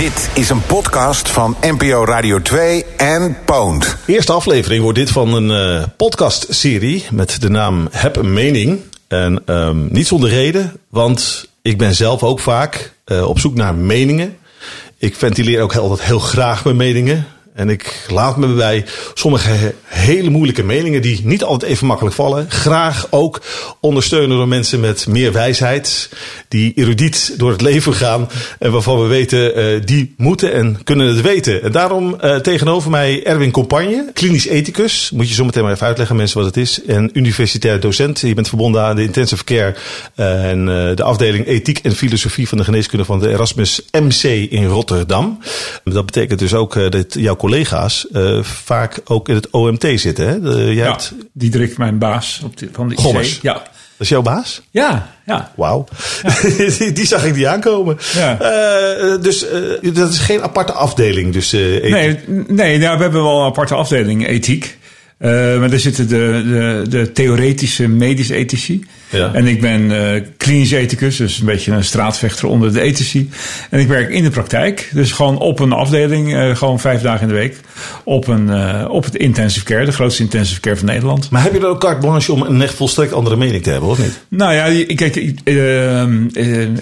Dit is een podcast van NPO Radio 2 en Poont. Eerste aflevering wordt dit van een uh, podcastserie met de naam Heb een mening. En um, niet zonder reden, want ik ben zelf ook vaak uh, op zoek naar meningen. Ik ventileer ook altijd heel graag mijn meningen. En ik laat me bij sommige hele moeilijke meningen, die niet altijd even makkelijk vallen, graag ook ondersteunen door mensen met meer wijsheid, die erudiet door het leven gaan en waarvan we weten, uh, die moeten en kunnen het weten. En daarom uh, tegenover mij Erwin Compagne, klinisch ethicus. Moet je zo meteen maar even uitleggen, mensen, wat het is. En universitair docent. Je bent verbonden aan de intensive care uh, en de afdeling ethiek en filosofie van de geneeskunde van de Erasmus MC in Rotterdam. Dat betekent dus ook dat jouw collega's uh, vaak ook in het OMT zitten. Hè? De, ja, hebt... Diederik, mijn baas op de, van de IC. Ja. Dat is jouw baas? Ja, ja. Wauw. Ja. die, die, zag ik niet aankomen. Ja. Uh, dus uh, dat is geen aparte afdeling. Dus, nee, nee nou, we hebben wel een aparte afdeling ethiek. Uh, maar daar zitten de, de, de theoretische medische ethici. Ja. En ik ben uh, klinisch ethicus, dus een beetje een straatvechter onder de ethici. En ik werk in de praktijk, dus gewoon op een afdeling, uh, gewoon vijf dagen in de week. Op, een, op het intensive care, de grootste intensive care van Nederland. Maar heb je dan ook carte blanche om een echt volstrekt andere mening te hebben, of niet? Nou ja, kijk, ik,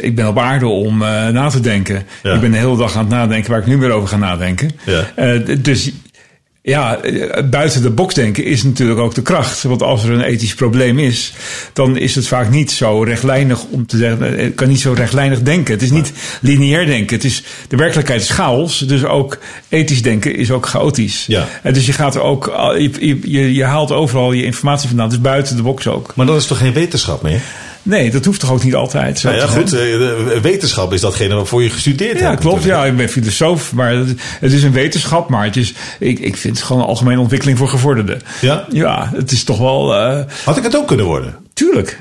ik ben op aarde om na te denken. Ja. Ik ben de hele dag aan het nadenken waar ik nu weer over ga nadenken. Ja. dus ja, buiten de box denken is natuurlijk ook de kracht. Want als er een ethisch probleem is, dan is het vaak niet zo rechtlijnig om te zeggen. Het kan niet zo rechtlijnig denken. Het is niet lineair denken. Het is, de werkelijkheid is chaos. Dus ook ethisch denken is ook chaotisch. Ja. En dus je gaat er ook, je, je, je haalt overal je informatie vandaan. Dus buiten de box ook. Maar dan is toch geen wetenschap meer? Nee, dat hoeft toch ook niet altijd. Nou ja, goed. Wetenschap is datgene waarvoor je gestudeerd ja, hebt. Ja, klopt. Ja, ik ben filosoof, maar het is een wetenschap. Maar het is, ik, ik vind het gewoon een algemene ontwikkeling voor gevorderden. Ja? Ja, het is toch wel... Uh... Had ik het ook kunnen worden? Tuurlijk.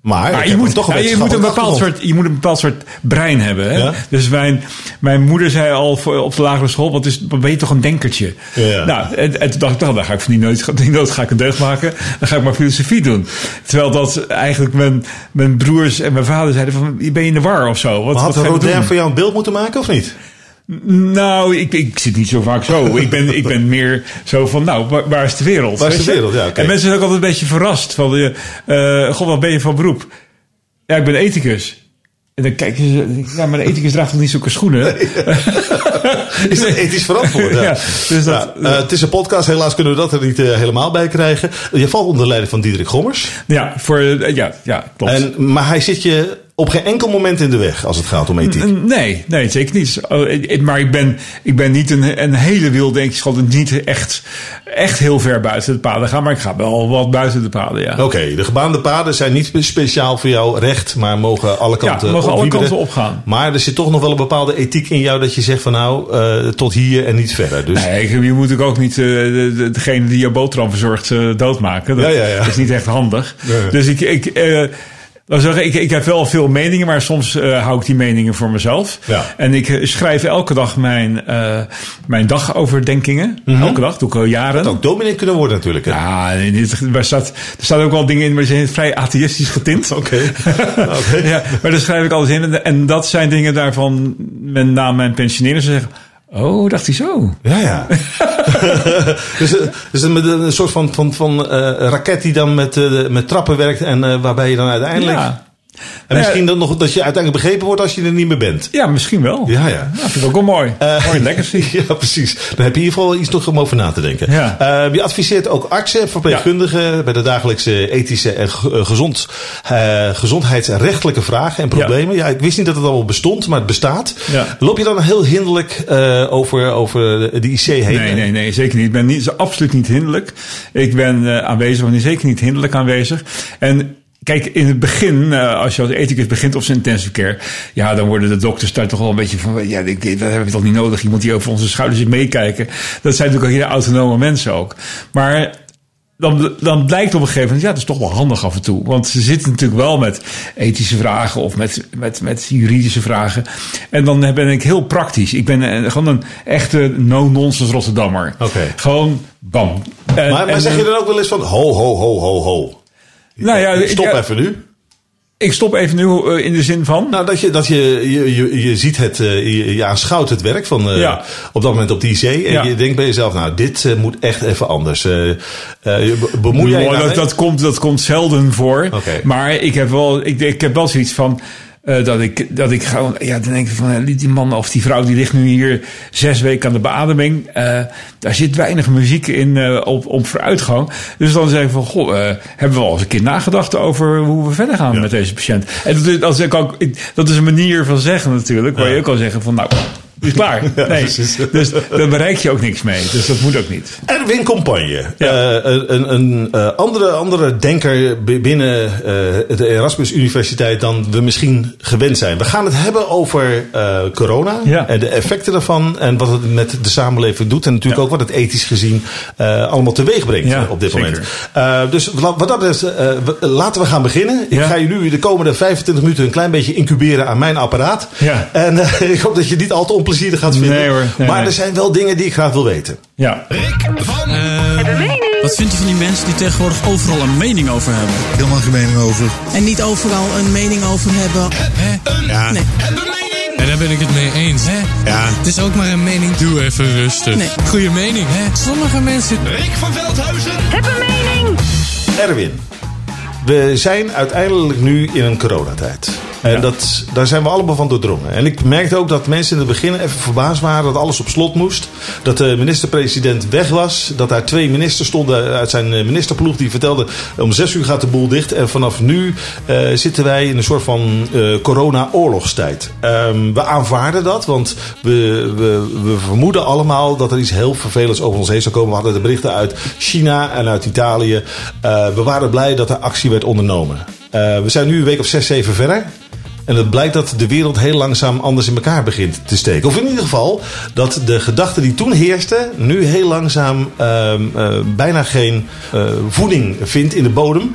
Maar, maar je, moet, toch ja, je, moet een bepaald soort, je moet een bepaald soort brein hebben. Hè? Ja? Dus mijn, mijn moeder zei al voor, op de lagere school: wat, is, wat ben je toch een denkertje? Ja. Nou, en, en toen dacht ik, nou, dan ga ik van die nooit, die nooit ga ik een deugd maken. Dan ga ik maar filosofie doen. Terwijl dat eigenlijk mijn, mijn broers en mijn vader zeiden: van, ben je in de war of zo? Wat, maar had Rodin voor jou een beeld moeten maken of niet? Nou, ik, ik zit niet zo vaak zo. ik, ben, ik ben meer zo van, nou, waar, waar is de wereld? Waar is de wereld, ja. Okay. En mensen zijn ook altijd een beetje verrast. Van, uh, god, wat ben je van beroep? Ja, ik ben ethicus. En dan kijken ze, ja, maar de ethicus draagt toch niet zulke schoenen? Nee. is dat ethisch verantwoord? Ja. ja dus dat, ja, uh, het is een podcast, helaas kunnen we dat er niet uh, helemaal bij krijgen. Je valt onder de leiding van Diederik Gommers. Ja, voor, uh, ja, ja klopt. En, maar hij zit je op geen enkel moment in de weg als het gaat om ethiek. Nee, nee zeker niet. Maar ik ben, ik ben niet een, een hele wilde eethisch niet echt, echt heel ver buiten de paden gaan. Maar ik ga wel wat buiten de paden, ja. Oké, okay, de gebaande paden zijn niet speciaal voor jou recht, maar mogen alle kanten ja, mogen alle kanten opgaan. Maar er zit toch nog wel een bepaalde ethiek in jou dat je zegt van nou, uh, tot hier en niet verder. Dus... Nee, je moet ook niet uh, degene die je boterham verzorgt uh, doodmaken. Dat ja, ja, ja. is niet echt handig. Dus ik... ik dan zeg ik, ik heb wel veel meningen, maar soms uh, hou ik die meningen voor mezelf. Ja. En ik uh, schrijf elke dag mijn, uh, mijn dagoverdenkingen. Mm -hmm. Elke dag, doe ik al jaren. Dat ook dominee kunnen worden natuurlijk. Hè? Ja, er staat, er staat ook wel dingen in, maar die zijn vrij atheïstisch getint. Oké. Okay. okay. ja, maar daar schrijf ik alles in. En, en dat zijn dingen daarvan, men na mijn pensioneren, ze zeggen... Oh, dacht hij zo. Ja, ja. dus, dus met een soort van, van, van uh, raket die dan met, uh, met trappen werkt en uh, waarbij je dan uiteindelijk... Ja. En misschien dan nog dat je uiteindelijk begrepen wordt als je er niet meer bent. Ja, misschien wel. Ja, ja. Dat vind ik ook wel mooi. Uh, mooi legacy. ja, precies. Dan heb je in ieder geval iets toch om over na te denken. Ja. Uh, je adviseert ook artsen, verpleegkundigen ja. bij de dagelijkse ethische en gezond, uh, gezondheidsrechtelijke vragen en problemen. Ja. ja. ik wist niet dat het allemaal bestond, maar het bestaat. Ja. Loop je dan heel hinderlijk over, over de IC heen? Nee, nee, nee, zeker niet. Ik ben niet, absoluut niet hinderlijk. Ik ben aanwezig, maar zeker niet hinderlijk aanwezig. En Kijk, in het begin, als je als ethicus begint op zijn intensive care, ja, dan worden de dokters daar toch wel een beetje van, ja, dat hebben we toch niet nodig. Iemand die over onze schouders meekijken. Dat zijn natuurlijk ook hele autonome mensen ook. Maar dan, dan blijkt op een gegeven moment, ja, dat is toch wel handig af en toe. Want ze zitten natuurlijk wel met ethische vragen of met, met, met juridische vragen. En dan ben ik heel praktisch. Ik ben gewoon een echte no-nonsense Rotterdammer. Oké. Okay. Gewoon bam. En, maar, maar en, zeg je dan ook wel eens van, ho, ho, ho, ho, ho. Nou ja, Stop ik, even nu. Ik stop even nu uh, in de zin van. Nou, dat je, dat je, je, je, je ziet het, uh, je, je aanschouwt het werk van uh, ja. op dat moment op die zee. En ja. je denkt bij jezelf, nou, dit moet echt even anders. bemoei jij dat, dat, komt, dat komt zelden voor. Okay. Maar ik heb wel, ik, ik heb wel zoiets van. Uh, dat ik, dat ik gewoon, ja, dan denk ik van, die man of die vrouw die ligt nu hier zes weken aan de beademing. Uh, daar zit weinig muziek in uh, op, op vooruitgang. Dus dan zeg ik van, goh, hebben we al eens een keer nagedacht over hoe we verder gaan ja. met deze patiënt. En dat, dat, is ook, dat is een manier van zeggen natuurlijk, waar ja. je ook kan zeggen van, nou, is klaar. Nee. dus daar bereik je ook niks mee. Dus dat moet ook niet. Erwin Compagne. Ja. Uh, een een uh, andere, andere denker binnen uh, de Erasmus Universiteit dan we misschien gewend zijn. We gaan het hebben over corona. Ja. En de effecten daarvan. En wat het met de samenleving doet. En natuurlijk ook wat het ethisch gezien allemaal teweeg brengt op dit zeker. moment. dus wat dat is, laten we gaan beginnen. Ik ga jullie de komende 25 minuten een klein beetje incuberen aan mijn apparaat. En ik hoop dat je niet al te gaat vinden. Nee hoor. Nee, maar nee. er zijn wel dingen die ik graag wil weten. Ja. Rick van... Uh, wat vind je van die mensen die tegenwoordig overal een mening over hebben? Helemaal geen mening over. En niet overal een mening over hebben. Hè? Ja. Nee. En daar ben ik het mee eens, hè? Ja. Het is ook maar een mening. Doe even rustig. Nee. Goeie mening, hè? Sommige mensen... Rick van Veldhuizen. Heb een mening. Erwin. We zijn uiteindelijk nu in een coronatijd. En ja. dat, daar zijn we allemaal van doordrongen. En ik merkte ook dat mensen in het begin even verbaasd waren dat alles op slot moest. Dat de minister-president weg was. Dat daar twee ministers stonden uit zijn ministerploeg die vertelden om zes uur gaat de boel dicht. En vanaf nu uh, zitten wij in een soort van uh, corona-oorlogstijd. Um, we aanvaarden dat, want we, we, we vermoeden allemaal dat er iets heel vervelends over ons heen zou komen. We hadden de berichten uit China en uit Italië. Uh, we waren blij dat er actie werd ondernomen. We zijn nu een week of zes, zeven verder. En het blijkt dat de wereld heel langzaam anders in elkaar begint te steken. Of in ieder geval dat de gedachte die toen heerste, nu heel langzaam uh, uh, bijna geen uh, voeding vindt in de bodem.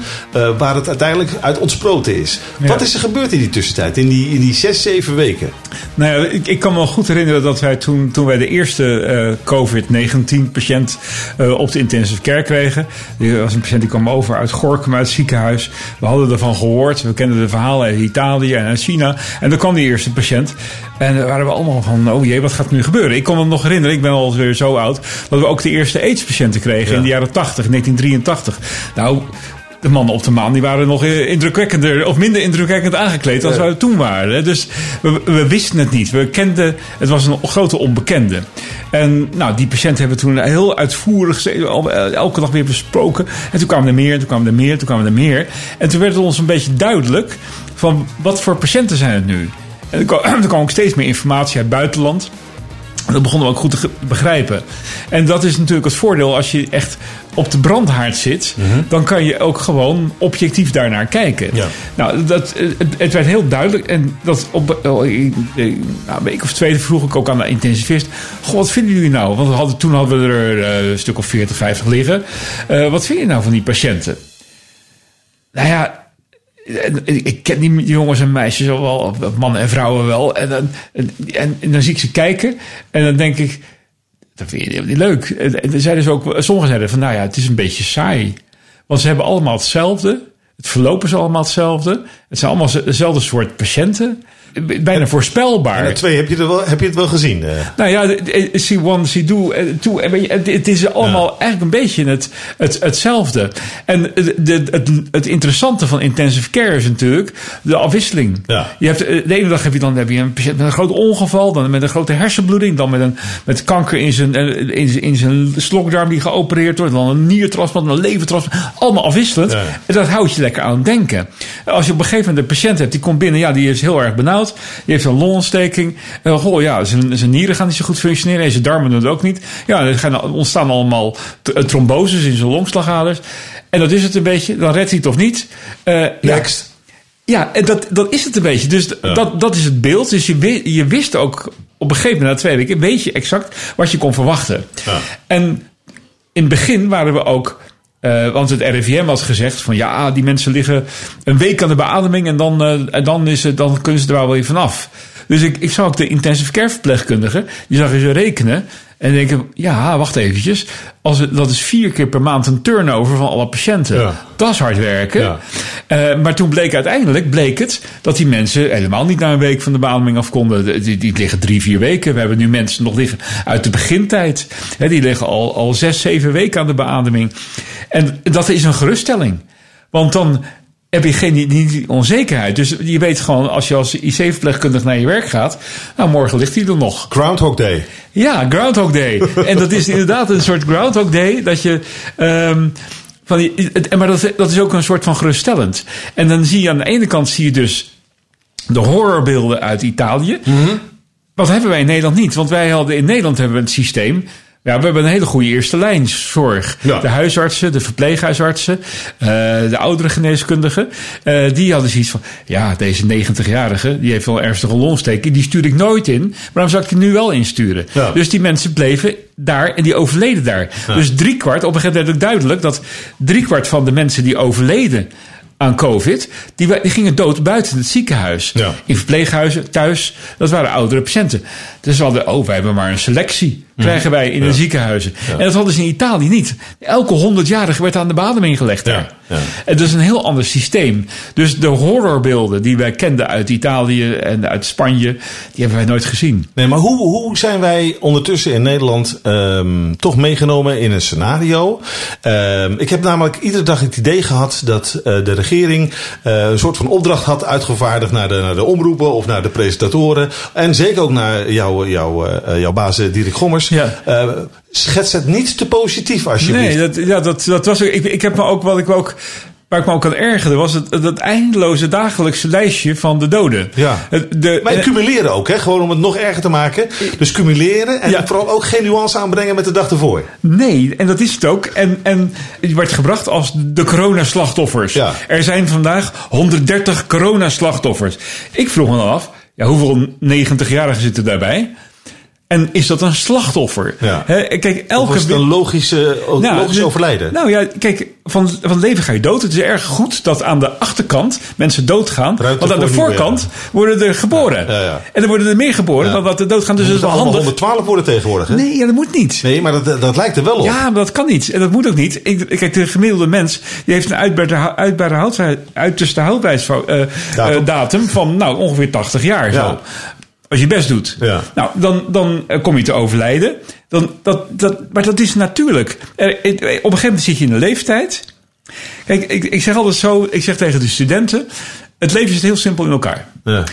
waar het uiteindelijk uit ontsproten is. Ja. Wat is er gebeurd in die tussentijd, in die, in die zes, zeven weken? Nou ja, ik, ik kan me wel goed herinneren dat wij toen, toen wij de eerste COVID-19 patiënt op de intensive care kregen. Die was een patiënt die kwam over uit Gorkum, uit het ziekenhuis. We hadden ervan gehoord. We kenden de verhalen uit Italië en uit China. En dan kwam die eerste patiënt. En dan waren we allemaal van, oh jee, wat gaat er nu gebeuren? Ik kon me nog herinneren, ik ben alweer zo oud, dat we ook de eerste AIDS-patiënten kregen ja. in de jaren 80, 1983. Nou, de mannen op de maan die waren nog indrukwekkender of minder indrukwekkend aangekleed dan we toen waren. Dus we, we, wisten het niet. We kenden, het was een grote onbekende. En nou, die patiënt hebben we toen heel uitvoerig elke dag weer besproken. En toen kwamen er meer, toen kwamen er meer, toen kwamen er meer. En toen werd het ons een beetje duidelijk van wat voor patiënten zijn het nu. En er kwam, er kwam ook steeds meer informatie uit het buitenland. En dat begonnen we ook goed te begrijpen. En dat is natuurlijk het voordeel als je echt op de brandhaard zit. Mm -hmm. dan kan je ook gewoon objectief daarnaar kijken. Ja. Nou, dat, het, het, werd heel duidelijk. En dat op nou, een week of twee vroeg ik ook aan de intensivist. Goh, wat vinden jullie nou? Want we hadden, toen hadden we er uh, een stuk of 40, 50 liggen. Uh, wat vind je nou van die patiënten? Nou ja, ik ken die jongens en meisjes al mannen en vrouwen wel. En dan, en, dan zie ik ze kijken en dan denk ik, dat vind je niet leuk. En dan zeiden ze ook, sommigen zeiden van, nou ja, het is een beetje saai. Want ze hebben allemaal hetzelfde. Het verlopen ze allemaal hetzelfde. Het zijn allemaal dezelfde soort patiënten. Bijna voorspelbaar. En twee, heb je, er wel, heb je het wel gezien? Uh. Nou ja, C1, C2, two, het is allemaal ja. eigenlijk een beetje het, het, hetzelfde. En de, de, het, het interessante van intensive care is natuurlijk de afwisseling. Ja. Je hebt, de ene dag heb je dan heb je een patiënt met een groot ongeval, dan met een grote hersenbloeding, dan met, een, met kanker in zijn, in zijn, in zijn slokdarm die geopereerd wordt, dan een niertransplant, een levertransplant. Allemaal afwisselend. Ja. En dat houdt je lekker aan het denken. Als je op een gegeven moment een patiënt hebt die komt binnen, ja, die is heel erg benauwd. Die heeft een longontsteking. Uh, goh, ja, zijn, zijn nieren gaan niet zo goed functioneren. En zijn darmen doen het ook niet. Ja, er gaan, ontstaan allemaal tromboses in zijn longslagaders. En dat is het een beetje. Dan redt hij het of niet. Uh, Next. Ja, ja en dat, dat is het een beetje. Dus ja. dat, dat is het beeld. Dus je, je wist ook op een gegeven moment, na twee weken, weet je exact wat je kon verwachten. Ja. En in het begin waren we ook. Uh, want het RIVM had gezegd van ja, die mensen liggen een week aan de beademing en dan, en dan, is het, dan kunnen ze er wel weer vanaf. Dus ik, ik zag ook de intensive care verpleegkundige, die zag je rekenen. En denken, ja, wacht eventjes. Als het, dat is vier keer per maand een turnover van alle patiënten. Ja. Dat is hard werken. Ja. Eh, maar toen bleek uiteindelijk bleek het dat die mensen helemaal niet na een week van de beademing af konden. Die, die liggen drie, vier weken. We hebben nu mensen nog liggen uit de begintijd. Hè, die liggen al, al zes, zeven weken aan de beademing. En dat is een geruststelling. Want dan heb je geen die, die onzekerheid. Dus je weet gewoon, als je als IC-verpleegkundige naar je werk gaat... nou, morgen ligt hij er nog. Groundhog Day. Ja, Groundhog Day. en dat is inderdaad een soort Groundhog Day dat je. ehm, van die, maar dat, dat is ook een soort van geruststellend. En dan zie je aan de ene kant zie je dus de horrorbeelden uit Italië. Wat hebben wij in Nederland niet? Want wij hadden in Nederland hebben we het systeem. Ja, we hebben een hele goede eerste lijnszorg. Ja. De huisartsen, de verpleeghuisartsen, eh, de oudere geneeskundigen. eh, die hadden zoiets van, ja, deze 90-jarige, die heeft wel ernstige longsteking. Die stuur ik nooit in. Waarom zou ik die nu wel insturen? Ja. Dus die mensen bleven daar en die overleden daar. Dus driekwart, op een gegeven moment werd ook duidelijk dat driekwart van de mensen die overleden aan COVID, die, die gingen dood buiten het ziekenhuis. Ja. In verpleeghuizen, thuis, dat waren oudere patiënten. Dus we hadden, oh, wij hebben maar een selectie, krijgen wij in de ziekenhuizen. En dat hadden ze in Italië niet. Elke 100-jarige werd aan de bademing gelegd daar. Ja. En dat is een heel ander systeem. Dus de horrorbeelden die wij kenden uit Italië en uit Spanje, die hebben wij nooit gezien. Nee, maar hoe, hoe zijn wij ondertussen in Nederland ehm, toch meegenomen in een scenario? Ehm, ik heb namelijk iedere dag het idee gehad dat eh, de regering eh, een soort van opdracht had uitgevaardigd naar de, naar de omroepen of naar de presentatoren. En zeker ook naar jouw, jouw, eh, jouw baas Dirk Gommers. Ja. Eh, schets het niet te positief alsjeblieft. Nee, dat, ja, dat, dat was ook. Ik, ik heb me ook wat ik ook. Waar ik me ook aan ergerde, was het, dat eindeloze dagelijkse lijstje van de doden. Ja. Het- De, Maar eh, cumuleren ook, hè? gewoon om het nog erger te maken. Dus cumuleren en Ja. vooral ook geen nuance aanbrengen met de dag ervoor. Nee, en dat is het ook. En, en het werd gebracht als de coronaslachtoffers. Ja. Er zijn vandaag 130 coronaslachtoffers. Ik vroeg me dan af, ja, hoeveel 90-jarigen zitten daarbij? En is dat een slachtoffer? Ja. Hè, kijk, Of elke is het een logische, Nou, logisch de- overlijden? Nou ja, kijk, van, van leven ga je dood. Het is erg goed dat aan de achterkant mensen doodgaan. Want aan de voorkant worden er geboren. Ja, ja. En er worden er meer geboren dan dat er doodgaan. Dus dat is wel handig. 112 worden tegenwoordig, hè? Nee, ja, dat moet niet. Nee, maar dat, dat lijkt er wel op. Ja, maar dat kan niet. En dat moet ook niet. Ik, kijk, de gemiddelde mens die heeft een uitbare, uitbare houdbaar- uiterste houdbaarheidsdatum Datum. datum van nou, ongeveer 80 jaar. Ja. Zo. Als je best doet. Ja. Nou, dan, dan eh, kom je te overlijden. Dan, dat, dat, maar dat is natuurlijk. Er, op een gegeven moment zit je in de leeftijd. Kijk, ik, ik zeg altijd zo. Ik zeg tegen de studenten. Het leven zit heel simpel in elkaar. Ja.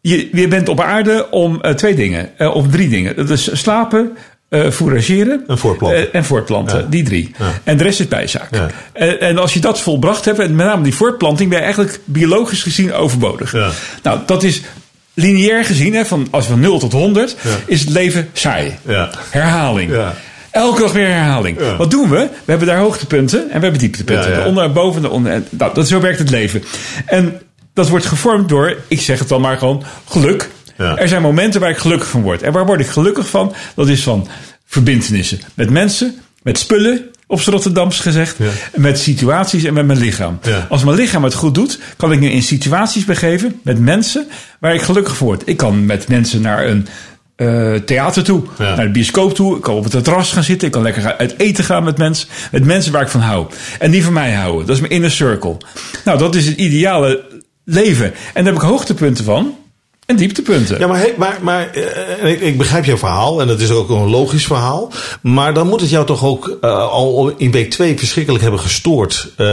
Je, je bent op aarde om eh, twee dingen, eh, of drie dingen. Dat is slapen, eh fourageren En voortplanten. eh, en voortplanten. Ja. Die drie. Ja. En de rest is bijzaak. Ja. En, en als je dat volbracht hebt, en met name die voortplanting, ben je eigenlijk biologisch gezien overbodig. Ja. Nou, dat is lineair gezien, hè, van, als van 0 tot 100, Ja. is het leven saai. Ja. Herhaling. Ja. Elke dag weer herhaling. Wat doen we? We hebben daar hoogtepunten en we hebben dieptepunten. De onder en boven. De onder, en, nou, dat, zo werkt het leven. En dat wordt gevormd door, ik zeg het dan maar gewoon, geluk. Ja. Er zijn momenten waar ik gelukkig van word. En waar word ik gelukkig van? Dat is van verbintenissen. Met mensen, met spullen, op z'n Rotterdams gezegd. Ja. Met situaties en met mijn lichaam. Ja. Als mijn lichaam het goed doet, kan ik me in situaties begeven met mensen waar ik gelukkig voor word. Ik kan met mensen naar een eh, theater toe, Ja. naar de bioscoop toe. Ik kan op het terras gaan zitten. Ik kan lekker uit eten gaan met mensen. Met mensen waar ik van hou. En die van mij houden. Dat is mijn inner circle. Nou, dat is het ideale leven. En daar heb ik hoogtepunten van. En dieptepunten. Ja, maar, maar, maar eh, ik, ik begrijp jouw verhaal en dat is ook een logisch verhaal. Maar dan moet het jou toch ook eh, al in week 2 verschrikkelijk hebben gestoord. eh,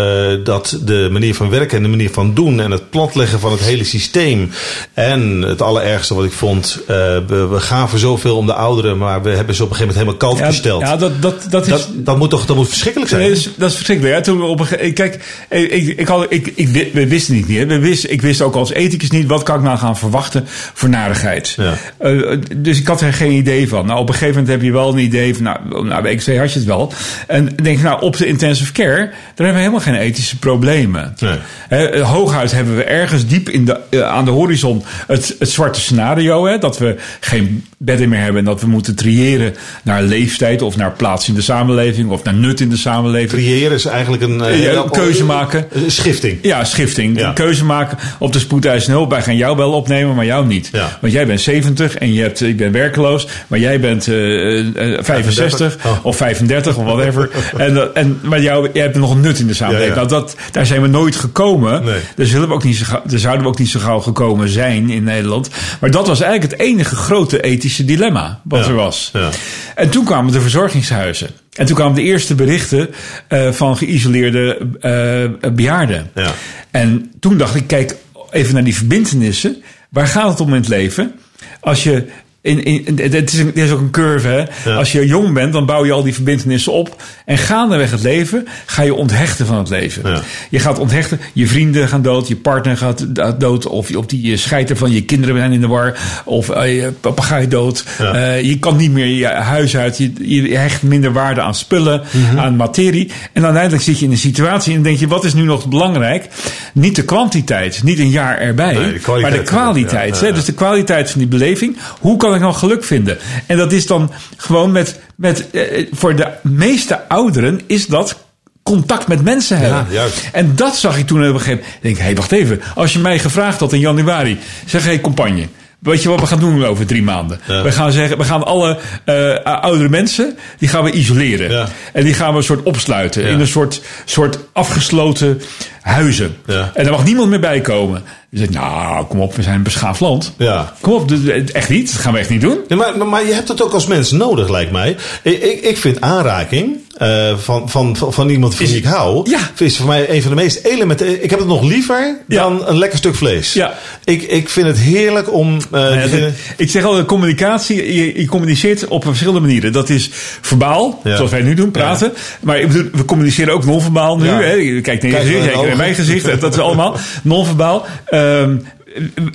dat de manier van werken en de manier van doen en het platleggen van het hele systeem. En het allerergste wat ik vond, we, we gaven zoveel om de ouderen, maar we hebben ze op een gegeven moment helemaal koud ja, gesteld. ja, dat, dat, dat is... dat, dat, moet toch dat moet verschrikkelijk zijn? Nee, dat, is, dat is verschrikkelijk. Ja, toen we op een, ge- kijk, ik, ik, ik, had, ik, ik, we wisten niet meer. We wisten, ik wist ook als ethicus niet wat kan ik nou gaan verwachten voor narigheid. Ja. Eh, dus ik had er geen idee van. Nou, op een gegeven moment heb je wel een idee van, nou, nou bij XV had je het wel. En denk je, nou, op de intensive care, daar hebben we helemaal geen ethische problemen. Nee. Hè, hooguit hebben we ergens diep in de, eh, aan de horizon het, het zwarte scenario. Hè, dat we geen bedden meer hebben en dat we moeten triëren naar leeftijd of naar plaats in de samenleving of naar nut in de samenleving. Creëren is eigenlijk een, eh, Ja, een keuze maken. Een schifting. Ja, schifting. Ja. Een keuze maken op de spoedeisende hulp. Wij gaan jou wel opnemen, maar jou niet. Ja. Want jij bent 70 en je hebt, ik ben werkeloos, maar jij bent eh, eh, 65 Oh. of 35 of whatever. en, en, maar jou, jij hebt nog een nut in de samenleving. Nou, dat, daar zijn we nooit gekomen. Nee. Daar, zullen we ook niet zo daar zouden we ook niet zo gauw gekomen zijn in Nederland. Maar dat was eigenlijk het enige grote ethische dilemma wat er was. Ja. En toen kwamen de verzorgingshuizen. En toen kwamen de eerste berichten eh, van geïsoleerde eh, bejaarden. Ja. En toen dacht ik, kijk even naar die verbindenissen. Waar gaat het om in het leven? Als je. In, in, het, is een, het is ook een curve. Hè? Ja. Als je jong bent, dan bouw je al die verbindenissen op. En gaandeweg het leven ga je onthechten van het leven. Ja. Je gaat onthechten. Je vrienden gaan dood. Je partner gaat dood. Of, of die scheiter van je kinderen zijn in de war. Of eh, je papegaai dood. Ja. Eh, je kan niet meer je huis uit. Je, je hecht minder waarde aan spullen, Mhm. aan materie. En uiteindelijk zit je in een situatie en denk je: wat is nu nog belangrijk? Niet de kwantiteit, niet een jaar erbij, Nee, de kwaliteit maar de kwaliteit. hè? Dus de kwaliteit van die beleving. Hoe kan ik nou geluk vinden? En dat is dan gewoon met, met eh, voor de meeste ouderen is dat contact met mensen hebben. juist. En dat zag ik toen op een gegeven moment. Ik denk, hé, hey, wacht even. Als je mij gevraagd had in januari, zeg hé, hey, compagne. Weet je wat we gaan doen over drie maanden? Ja. We gaan zeggen, we gaan alle eh, oudere mensen, die gaan we isoleren. Ja. En die gaan we een soort opsluiten Ja. in een soort, soort afgesloten huizen. Ja. En daar mag niemand meer bij komen. Je zegt, nou, kom op, we zijn een beschaafd land. Ja. Kom op, echt niet. Dat gaan we echt niet doen. Maar- maar je hebt het ook als mens nodig, lijkt mij. Ik, ik, ik vind aanraking eh, van, van, van, iemand van wie ik hou... Ja. is voor mij een van de meest elementaire... Ik heb het nog liever Ja. dan een lekker stuk vlees. Ja. Ik, ik vind het heerlijk om... eh, dat- ik zeg al, communicatie, je, je communiceert op verschillende manieren. Dat is verbaal, zoals wij nu doen, praten. Maar ik bedoel, we communiceren ook non-verbaal nu. Hè? Je kijkt naar je Kijk gezicht, naar mijn gezicht. Dat is allemaal non-verbaal. Ehm,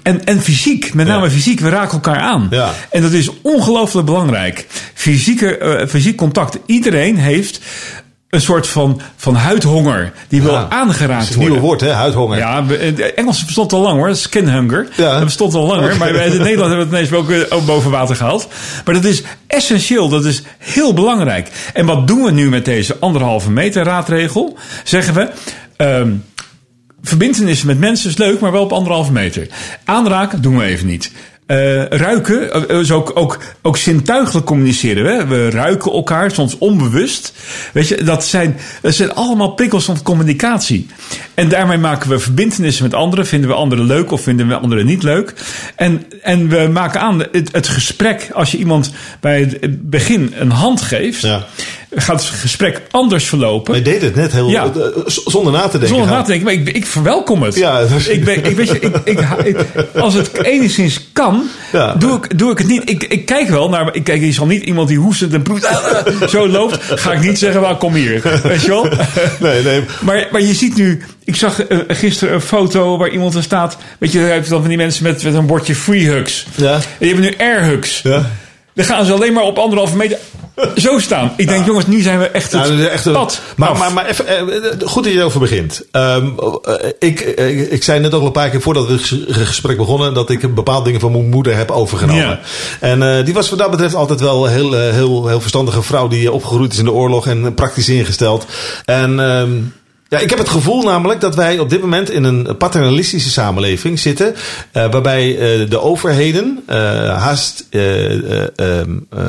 en, en fysiek, met name Ja. fysiek, we raken elkaar aan. Ja. En dat is ongelooflijk belangrijk. Fysieke, eh, fysiek contact. Iedereen heeft een soort van, van huidhonger. Die wil Ja. Aangeraakt is een worden. nieuwe woord, hè? Huidhonger. Ja, het Engels bestond al lang hoor, skin hunger. Ja. Dat bestond al langer, maar in Nederland hebben we het ineens ook, weer ook boven water gehaald. Maar dat is essentieel, dat is heel belangrijk. En wat doen we nu met deze anderhalve meter raadregel? Zeggen we, ehm verbindenissen met mensen is leuk, maar wel op anderhalve meter. Aanraken doen we even niet. Eh, ruiken, eh, is ook, ook, ook zintuigelijk communiceren. We, we ruiken elkaar, soms onbewust. Weet je, dat zijn, dat zijn allemaal prikkels van communicatie. En daarmee maken we verbindenissen met anderen. Vinden we anderen leuk of vinden we anderen niet leuk? En, en we maken aan het, het gesprek. Als je iemand bij het begin een hand geeft, Ja. Gaat het gesprek anders verlopen. Maar je deed het net heel... Ja. eh, zonder na te denken. Zonder na te denken, maar ik, ik verwelkom het. Ja, is- ik ben, ik, weet je, ik, ik, als het enigszins kan, Ja. doe, ik, doe ik het niet. Ik, ik kijk wel naar. Ik kijk, je zal niet iemand die hoestend en proest, zo loopt. Ga ik niet zeggen, wel, kom hier. Weet je wel? Nee, nee. Maar, maar je ziet nu. Ik zag eh, gisteren een foto waar iemand er staat. Weet je, daar heb je dan van die mensen met, met een bordje free hugs. Ja. En die hebben nu air hugs. Ja. Dan gaan ze alleen maar op anderhalve meter zo staan. Ik denk, jongens, nu zijn we echt het echt een- pad. maar, af. maar, maar even, eh, goed dat je erover begint. Ehm, eh, ik, eh, ik zei net ook al een paar keer voordat we het ges- gesprek begonnen... dat ik bepaalde dingen van mijn moeder heb overgenomen. Ja. En eh, die was wat dat betreft altijd wel een heel, eh, heel, heel verstandige vrouw... die opgegroeid is in de oorlog en praktisch ingesteld. En... ehm, ja, ik heb het gevoel namelijk dat wij op dit moment in een paternalistische samenleving zitten. eh, waarbij eh, de overheden eh, haast eh, eh, ehm, eh,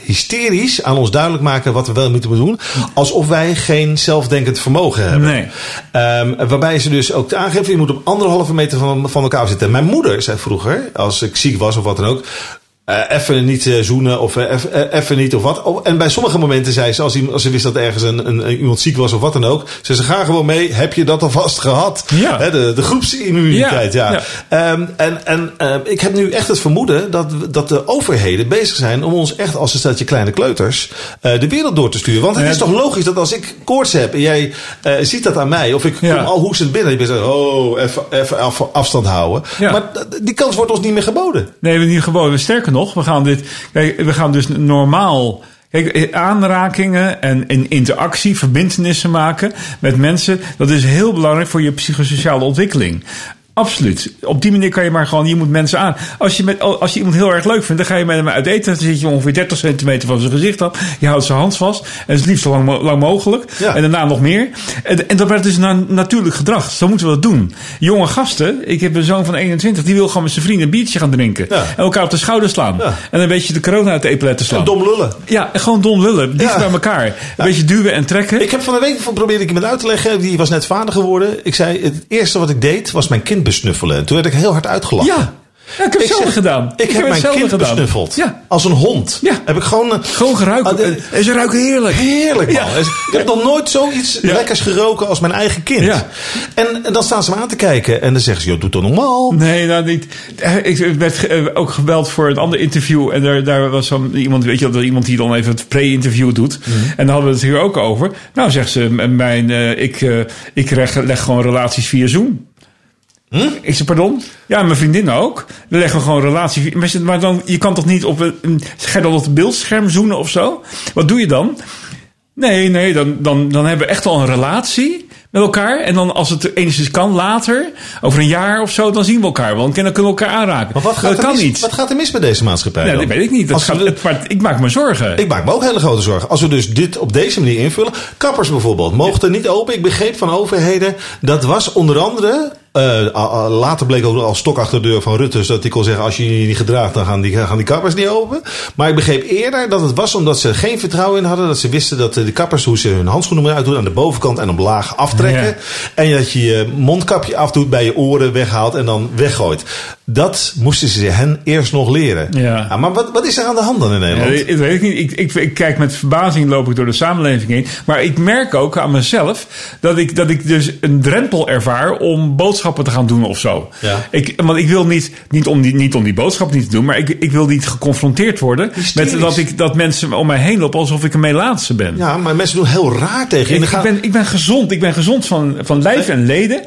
hysterisch aan ons duidelijk maken wat we wel moeten doen. Alsof wij geen zelfdenkend vermogen hebben. Nee. Ehm, waarbij ze dus ook aangeven, je moet op anderhalve meter van, van elkaar zitten. Mijn moeder zei vroeger, als ik ziek was of wat dan ook. Eh, even niet eh, zoenen of eh, even niet of wat. Oh, en bij sommige momenten zei ze, als, als ze wist dat ergens een, een, iemand ziek was of wat dan ook. Zei ze, ga gewoon mee. Heb je dat alvast gehad? Ja. De, de groepsimmuniteit, ja. Ja, Ehm, en en ik heb nu echt het vermoeden dat, dat de overheden bezig zijn om ons echt als een steltje kleine kleuters de wereld door te sturen. Want het is toch logisch dat als ik koorts heb en jij ziet dat aan mij, of ik kom al hoestend binnen, en je bent zo, oh, even, even af- afstand houden. Ja. Maar die kans wordt ons niet meer geboden. Nee, we niet gewoon. Sterker nog, we gaan dit. We gaan dus normaal. Kijk, eh, aanrakingen en, en interactie, verbindenissen maken met mensen. Dat is heel belangrijk voor je psychosociale ontwikkeling. Absoluut. Op die manier kan je maar gewoon, je moet mensen aan. Als je, met, als je iemand heel erg leuk vindt, dan ga je met hem uit eten. Dan zit je ongeveer 30 centimeter van zijn gezicht af. Je houdt zijn hand vast. En het liefst zo lang, lang mogelijk. Ja. En daarna nog meer. En, en dat werd dus na, natuurlijk gedrag. Zo moeten we dat doen. Jonge gasten, ik heb een zoon van 21, die wil gewoon met zijn vrienden een biertje gaan drinken. Ja. En elkaar op de schouder slaan. Ja. En een beetje de corona uit de epauletten slaan. En dom lullen. Ja, gewoon dom lullen. Dicht bij elkaar. Een beetje duwen en trekken. Ik heb van de week van probeerde ik iemand uit te leggen. Die was net vader geworden. Ik zei, het eerste wat ik deed was mijn kind besnuffelen. En toen werd ik heel hard uitgelachen. ja. ja, ik heb hetzelfde zeg, gedaan. Ik, heb mijn hetzelfde kind gedaan. besnuffeld. Ja. Als een hond. Ja. Heb ik gewoon... eh, Gewoon geruikt. Ah, de- en ze ruiken heerlijk. Heerlijk man. Ja. Ik heb nog nooit zoiets lekkers geroken als mijn eigen kind. Ja. En, en dan staan ze me aan te kijken. En dan zeggen ze, joh, doe toch normaal. Nee, nou niet. Eh, Ik werd eh, ook gebeld voor een ander interview. En daar, daar was zo'n iemand, weet je, wel, iemand die dan even het pre-interview doet. Mhm. En dan hadden we het hier ook over. Nou, zegt ze, mijn, eh, ik, eh, ik leg, leg gewoon relaties via Zoom. Hm? Ik zeg, pardon? Ja, mijn vriendin ook. We leggen gewoon relaties via... Maar, dan, je kan toch niet op een... Ga je dan op het beeldscherm zoenen of zo? Wat doe je dan? Nee, nee, dan, dan, dan hebben we echt al een relatie met elkaar. En dan als het enigszins kan, later, over een jaar of zo, dan zien we elkaar. Want dan kunnen we elkaar aanraken. Maar wat gaat, dat er kan mis, niet. wat gaat er mis met deze maatschappij Ja, dan? dat weet ik niet. Dat Als gaat, we- het- maar ik maak me zorgen. Ik maak me ook hele grote zorgen. Als we dus dit op deze manier invullen. Kappers bijvoorbeeld mochten niet open. Ik begreep van overheden. Dat was onder andere. Eh, later bleek ook al stok achter de deur van Rutte. Dat hij kon zeggen: als je je niet gedraagt, dan gaan die, gaan die kappers niet open. Maar ik begreep eerder dat het was omdat ze geen vertrouwen in hadden. Dat ze wisten dat eh, de kappers, hoe ze hun handschoenen moeten uitdoen. aan de bovenkant en op laag aftrekken. Ja. En dat je je mondkapje afdoet, bij je oren weghaalt en dan weggooit. Dat moesten ze hen eerst nog leren. Ja. Ah, maar wat, wat is er aan de hand dan in Ja, Nederland? dat weet ik niet. Ik, ik, ik kijk met verbazing loop ik door de samenleving heen. Maar ik merk ook aan mezelf dat ik, dat ik dus een drempel ervaar om boodschappen te gaan doen of zo. Ja. Ik, want ik wil niet, niet, om die, niet om die boodschap niet te doen, maar ik, ik wil niet geconfronteerd worden Hysterisch. met dat, ik, dat mensen om mij heen lopen alsof ik een Melaatse ben. Ja, maar mensen doen heel raar tegen je. Ik, dan ik, gaan- ben, ik ben gezond. Ik ben gezond van, van lijf en leden.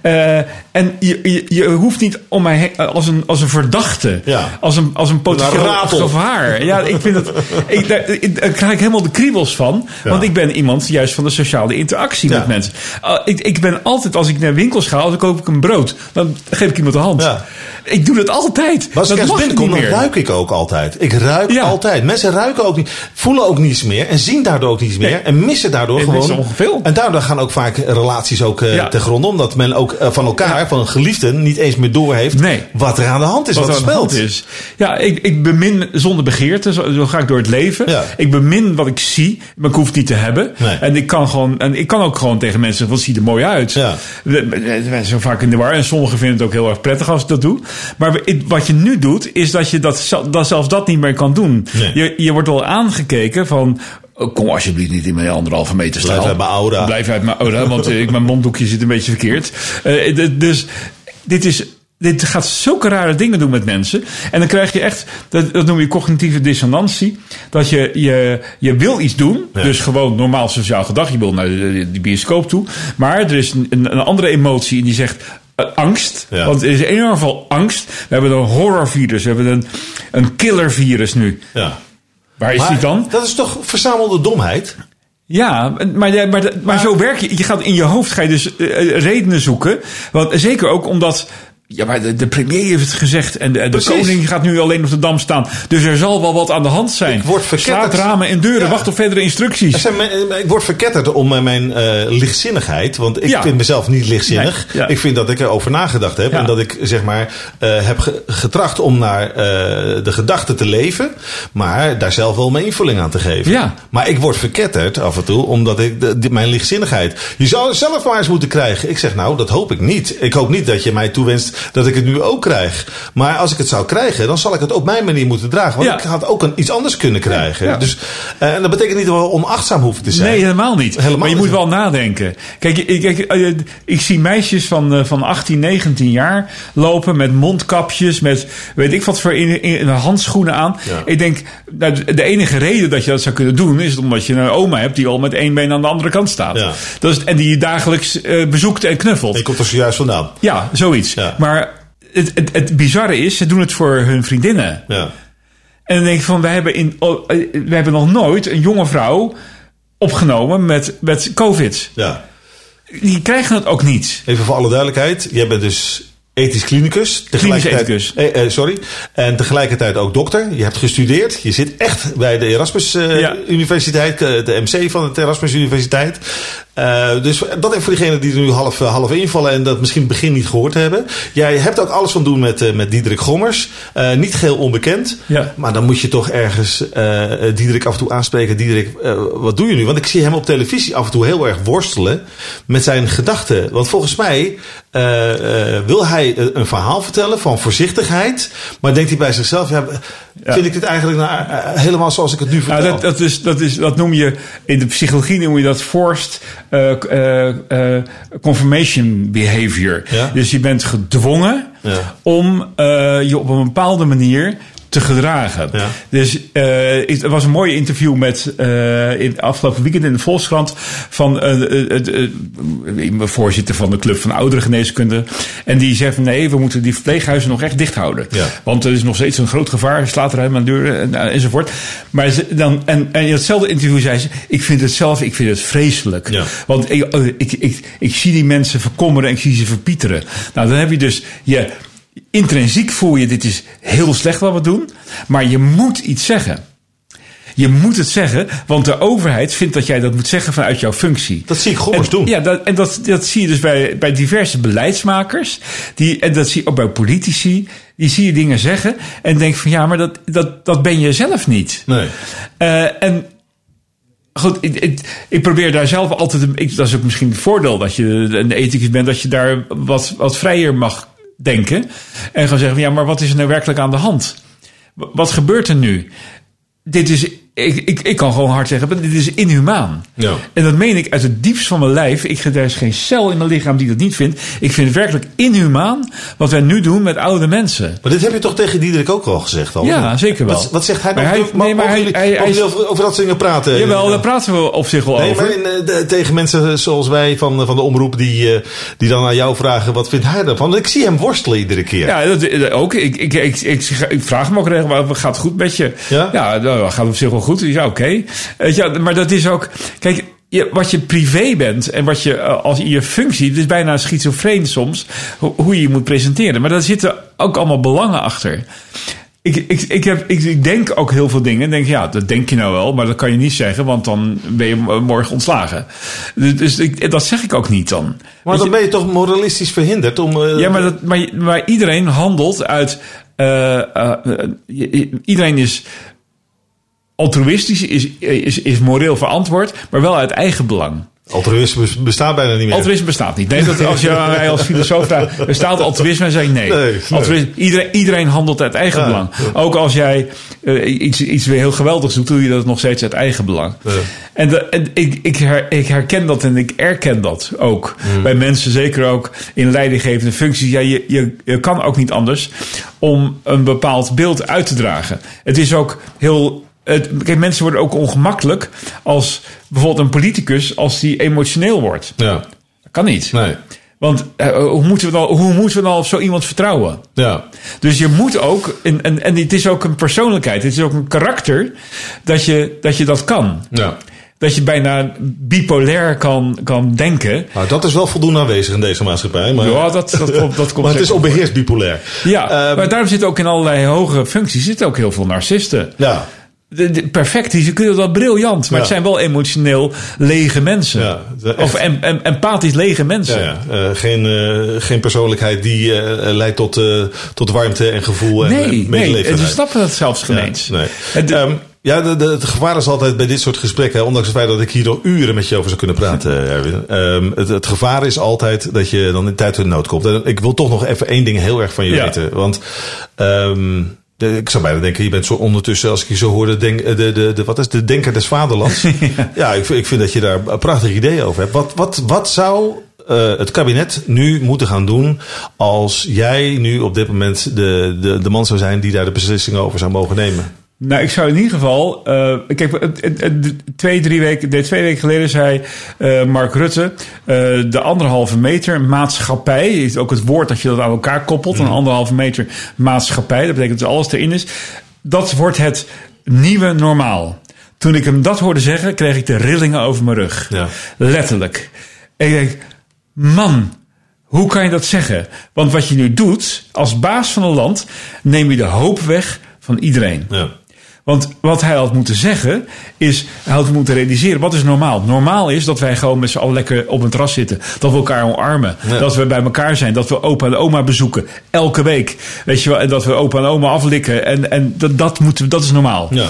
Eh, en je, je, je hoeft niet om mij heen als een, als een verdachte. Ja. Als een, als een potentieel gevaar. Ja, ik vind het. Ik, daar, krijg ik helemaal de kriebels van. Ja. Want ik ben iemand juist van de sociale interactie Ja. met mensen. Uh, ik, ik ben altijd, als ik naar winkels ga, dan koop ik een brood. Dan geef ik iemand de hand. Ja. Ik doe dat altijd. Maar als dat ik ergens binnenkom, dan ruik ik ook altijd. Ik ruik altijd. Mensen ruiken ook niet, voelen ook niets meer en zien daardoor ook niets meer. En missen daardoor En gewoon. missen. En daardoor gaan ook vaak relaties ook Ja. ten gronde. Omdat men ook eh, van elkaar, van een geliefde, niet eens meer doorheeft Nee. Wat er aan de hand is. Wat, wat er aan de hand speelt. is. Ja, ik, ik bemin zonder begeerte. Zo, zo ga ik door het leven. Ja. Ik bemin wat ik zie, maar ik hoef het niet te hebben. Nee. En ik kan gewoon, en ik kan ook gewoon tegen mensen zeggen: wat ziet er mooi uit. Ja. Wij zijn vaak in de war en sommigen vinden het ook heel erg prettig als ik dat doe. Maar wat je nu doet, is dat je dat, dat zelfs dat niet meer kan doen. Nee. Je, je wordt wel aangekeken van. oh, Kom alsjeblieft niet in mijn anderhalve meter staan. Blijf uit mijn aura. Blijf uit mijn aura, want eh, ik- mijn monddoekje zit een beetje verkeerd. Eh, dus dit is. Dit gaat zulke rare dingen doen met mensen. En dan krijg je echt, dat, dat noem je cognitieve dissonantie. Dat je, je, je wil iets doen. Ja. Dus gewoon normaal sociaal gedrag. Je wil naar de, bioscoop toe. Maar er is een, een andere emotie en die zegt eh, angst. Ja. Want er is enorm veel angst. We hebben een horrorvirus. We hebben een, een killervirus nu. Ja. Waar is Maar die dan? Dat is toch verzamelde domheid? Ja, maar, maar, maar, maar zo werk je. Je gaat in je hoofd ga je dus eh, redenen zoeken. Want zeker ook omdat. Ja, maar de, de premier heeft het gezegd. En de, de koning gaat nu alleen op de dam staan. Dus er zal wel wat aan de hand zijn. Ik word verketterd. Ramen en deuren. Ja. Wacht op verdere Er instructies. zijn me- ik word verketterd om eh, mijn eh, lichtzinnigheid. Want ik Ja. vind mezelf niet lichtzinnig. Nee, ja. Ik vind dat ik erover nagedacht heb. En dat ik zeg maar eh, heb ge- getracht om naar eh, de gedachte te leven. Maar daar zelf wel mijn invulling aan te geven. Ja. Maar ik word verketterd af en toe. Omdat ik de, de- mijn lichtzinnigheid. Je zou zelf maar eens moeten krijgen. Ik zeg nou, dat hoop ik niet. Ik hoop niet dat je mij toewenst dat ik het nu ook krijg. Maar als ik het zou krijgen, dan zal ik het op mijn manier moeten dragen. Want Ja. ik had ook een, iets anders kunnen krijgen. Ja. Dus, eh, en dat betekent niet dat we onachtzaam hoeven te zijn. Nee, helemaal niet. Helemaal maar je niet. moet wel nadenken. Kijk, ik, ik, ik, ik zie meisjes van, eh, van 18, 19 jaar lopen met mondkapjes, met weet ik wat voor in, in, handschoenen aan. Ja. Ik denk, nou, de enige reden dat je dat zou kunnen doen, is omdat je een oma hebt die al met één been aan de andere kant staat. Ja. Dat is, en die je dagelijks eh, bezoekt en knuffelt. Je komt er zojuist vandaan. Ja, zoiets. Ja. Maar het, het, het bizarre is, ze doen het voor hun vriendinnen. Ja. En dan denk ik van, wij hebben, in, oh, eh, wij hebben nog nooit een jonge vrouw opgenomen met, met COVID. ja. Die krijgen het ook niet. Even voor alle duidelijkheid. Jij bent dus ethisch klinicus. Tegelijkertijd, ethicus. eh, eh, sorry. En tegelijkertijd ook dokter. Je hebt gestudeerd. Je zit echt bij de Erasmus eh, Ja. Universiteit. eh, de MC van de Erasmus Universiteit. Eh, dus dat even voor diegenen die er nu half, eh, half invallen en dat misschien het begin niet gehoord hebben. Jij hebt ook alles van doen met, eh, met Diederik Gommers. Niet geheel onbekend. Ja. Maar dan moet je toch ergens Diederik af en toe aanspreken. Diederik, wat doe je nu? Want ik zie hem op televisie af en toe heel erg worstelen met zijn gedachten. Want volgens mij wil hij een verhaal vertellen van voorzichtigheid. Maar denkt hij bij zichzelf, ja, vind ik dit eigenlijk nou, helemaal zoals ik het nu vertel? Nou, dat, dat, is, dat, is, dat noem je in de psychologie noem je dat forced eh, confirmation behavior. Ja. Dus je bent gedwongen Ja. om eh, je op een bepaalde manier te gedragen. Ja. Dus eh, ik- er was een mooi interview met eh, in afgelopen weekend in de Volkskrant van de voorzitter van de club van oudere geneeskunde. En die zegt van nee, we moeten die verpleeghuizen nog echt dicht houden. Ja. Want er is nog steeds een groot gevaar, slaat er helemaal aan de deur en, eh, enzovoort. Maar ze, dan, en, en in hetzelfde interview zei ze, ik vind het zelf, ik vind het vreselijk. Ja. Want ik, eh, ik, ik, ik zie die mensen verkommeren en ik zie ze verpieteren. Nou, dan heb je dus je intrinsiek voel je, dit is heel slecht wat we doen. Maar je moet iets zeggen. Je moet het zeggen, want de overheid vindt dat jij dat moet zeggen vanuit jouw functie. Dat zie ik Gommers En- doen. Ja, dat, en dat, dat zie je dus bij, bij diverse beleidsmakers. Die, en dat zie je ook bij politici. Die zie je dingen zeggen en denk van ja, maar dat, dat, dat ben je zelf niet. Nee. Eh, en goed, ik, ik, ik probeer daar zelf altijd. Ik, dat is ook misschien het voordeel dat je een ethicus bent, dat je daar wat, wat vrijer mag denken. En gaan zeggen: ja, maar wat is er nou werkelijk aan de hand? Wat gebeurt er nu? Dit is. Ik, ik, ik kan gewoon hard zeggen, dit is inhumaan. Ja. En dat meen ik uit het diepst van mijn lijf. Ik, er is geen cel in mijn lichaam die dat niet vindt. Ik vind het werkelijk inhumaan wat wij nu doen met oude mensen. Maar dit heb je toch tegen Diederik ook al gezegd al? Ja, zeker wel. Wat, wat zegt hij Maar dan? hij- nee, maar mogen hij- jullie- hij- hij over, over dat soort dingen praten? Jawel, Ja. daar praten we op zich wel Nee, over. maar in, eh, de- tegen mensen zoals wij van, van de omroep die, eh, die dan aan jou vragen: wat vindt hij ervan? Want ik zie hem worstelen iedere keer. Ja, dat, dat ook. Ik, ik, ik, ik, ik vraag hem ook regelmatig, gaat het goed met je? Ja? nou, gaat op zich wel goed. Ja, oké. Eh, Ja, maar dat is ook... Kijk, je, wat je privé bent en wat je eh, als je functie... Het is bijna schizofreen soms, ho- hoe je je moet presenteren. Maar daar zitten ook allemaal belangen achter. Ik, ik, ik, heb, ik, ik denk ook heel veel dingen. En denk, ja, dat denk je nou wel, maar dat kan je niet zeggen, want dan ben je morgen ontslagen. Dus dus ik, dat zeg ik ook niet dan. maar dan ben je toch moralistisch verhinderd om. eh, ja, maar, dat, maar, maar iedereen handelt uit. iedereen is altruïstisch, is, is, is moreel verantwoord, maar wel uit eigen belang. Altruïsme bes- bestaat bijna niet meer. Altruïsme bestaat niet. Nee, dat als je aan mij als filosoof vraagt, bestaat altruïsme? Dan zeg nee. Nee, iedereen, iedereen handelt uit eigen Ja, belang. ja. Ook als jij eh, iets, iets weer heel geweldigs doet, doe je dat nog steeds uit eigen belang. Ja. En, de, en ik, ik, her- ik herken dat en ik erken dat ook. Mm. Bij mensen, zeker ook in leidinggevende functies. Ja, je, je, je kan ook niet anders om een bepaald beeld uit te dragen. Het is ook heel. Het, kijk, mensen worden ook ongemakkelijk als bijvoorbeeld een politicus, als die emotioneel wordt. Ja, Dat kan niet. nee. Want eh, hoe, moeten we dan, hoe moeten we dan op zo iemand vertrouwen? Ja. Dus je moet ook, en, en, en het is ook een persoonlijkheid, het is ook een karakter, dat je dat, je dat kan. ja. Dat je bijna bipolair kan, kan denken. Nou, dat is wel voldoende aanwezig in deze maatschappij. Maar, Ja, dat, dat dat komt maar het is onbeheerst bipolair. Ja, Ehm, maar daarom zitten ook in allerlei hoge functies zitten ook heel veel narcisten. ja. Perfect, ze kunnen dat briljant, maar Ja. het zijn wel emotioneel lege mensen. Ja, of em, em- empathisch lege mensen. Ja. Eh, geen, eh, geen persoonlijkheid die eh, leidt tot, tot warmte en gevoel en Nee, en nee, medelevenheid. ze snappen dat zelfs geen Ja. Nee. Het- Ehm, ja, de, de, het gevaar is altijd bij dit soort gesprekken, hè, ondanks het feit dat ik hier nog uren met je over zou kunnen praten, Erwin. Ehm, het, het gevaar is altijd dat je dan in tijd tot nood komt. En ik wil toch nog even één ding heel erg van je Ja. weten. Want ehm, ik zou bijna denken, je bent zo ondertussen, als ik je zo hoorde, denk, de, de, de, wat is de denker des vaderlands. ja, ik, vind- ik vind dat je daar een prachtig idee over hebt. Wat, wat, wat zou eh, het kabinet nu moeten gaan doen als jij nu op dit moment de, de, de man zou zijn die daar de beslissingen over zou mogen nemen? Nou, ik zou in ieder geval. eh, kijk, twee, drie weken, nee, twee weken geleden zei eh, Mark Rutte. eh, de anderhalve meter maatschappij. Is ook het woord dat je dat aan elkaar koppelt. Een anderhalve meter maatschappij. Dat betekent dat alles erin is. Dat wordt het nieuwe normaal. Toen ik hem dat hoorde zeggen, kreeg ik de rillingen over mijn rug. Ja. Letterlijk. En ik denk, man, Hoe kan je dat zeggen? Want wat je nu doet, als baas van een land, neem je de hoop weg van iedereen. Ja. Want wat hij had moeten zeggen, is hij had moeten realiseren, wat is normaal? Normaal is dat wij gewoon met z'n allen lekker op een terras zitten. Dat we elkaar omarmen. Ja. Dat we bij elkaar zijn. Dat we opa en oma bezoeken. Elke week. Weet je wel? En dat we opa en oma aflikken. En, en dat, dat, moeten, dat is normaal. Ja.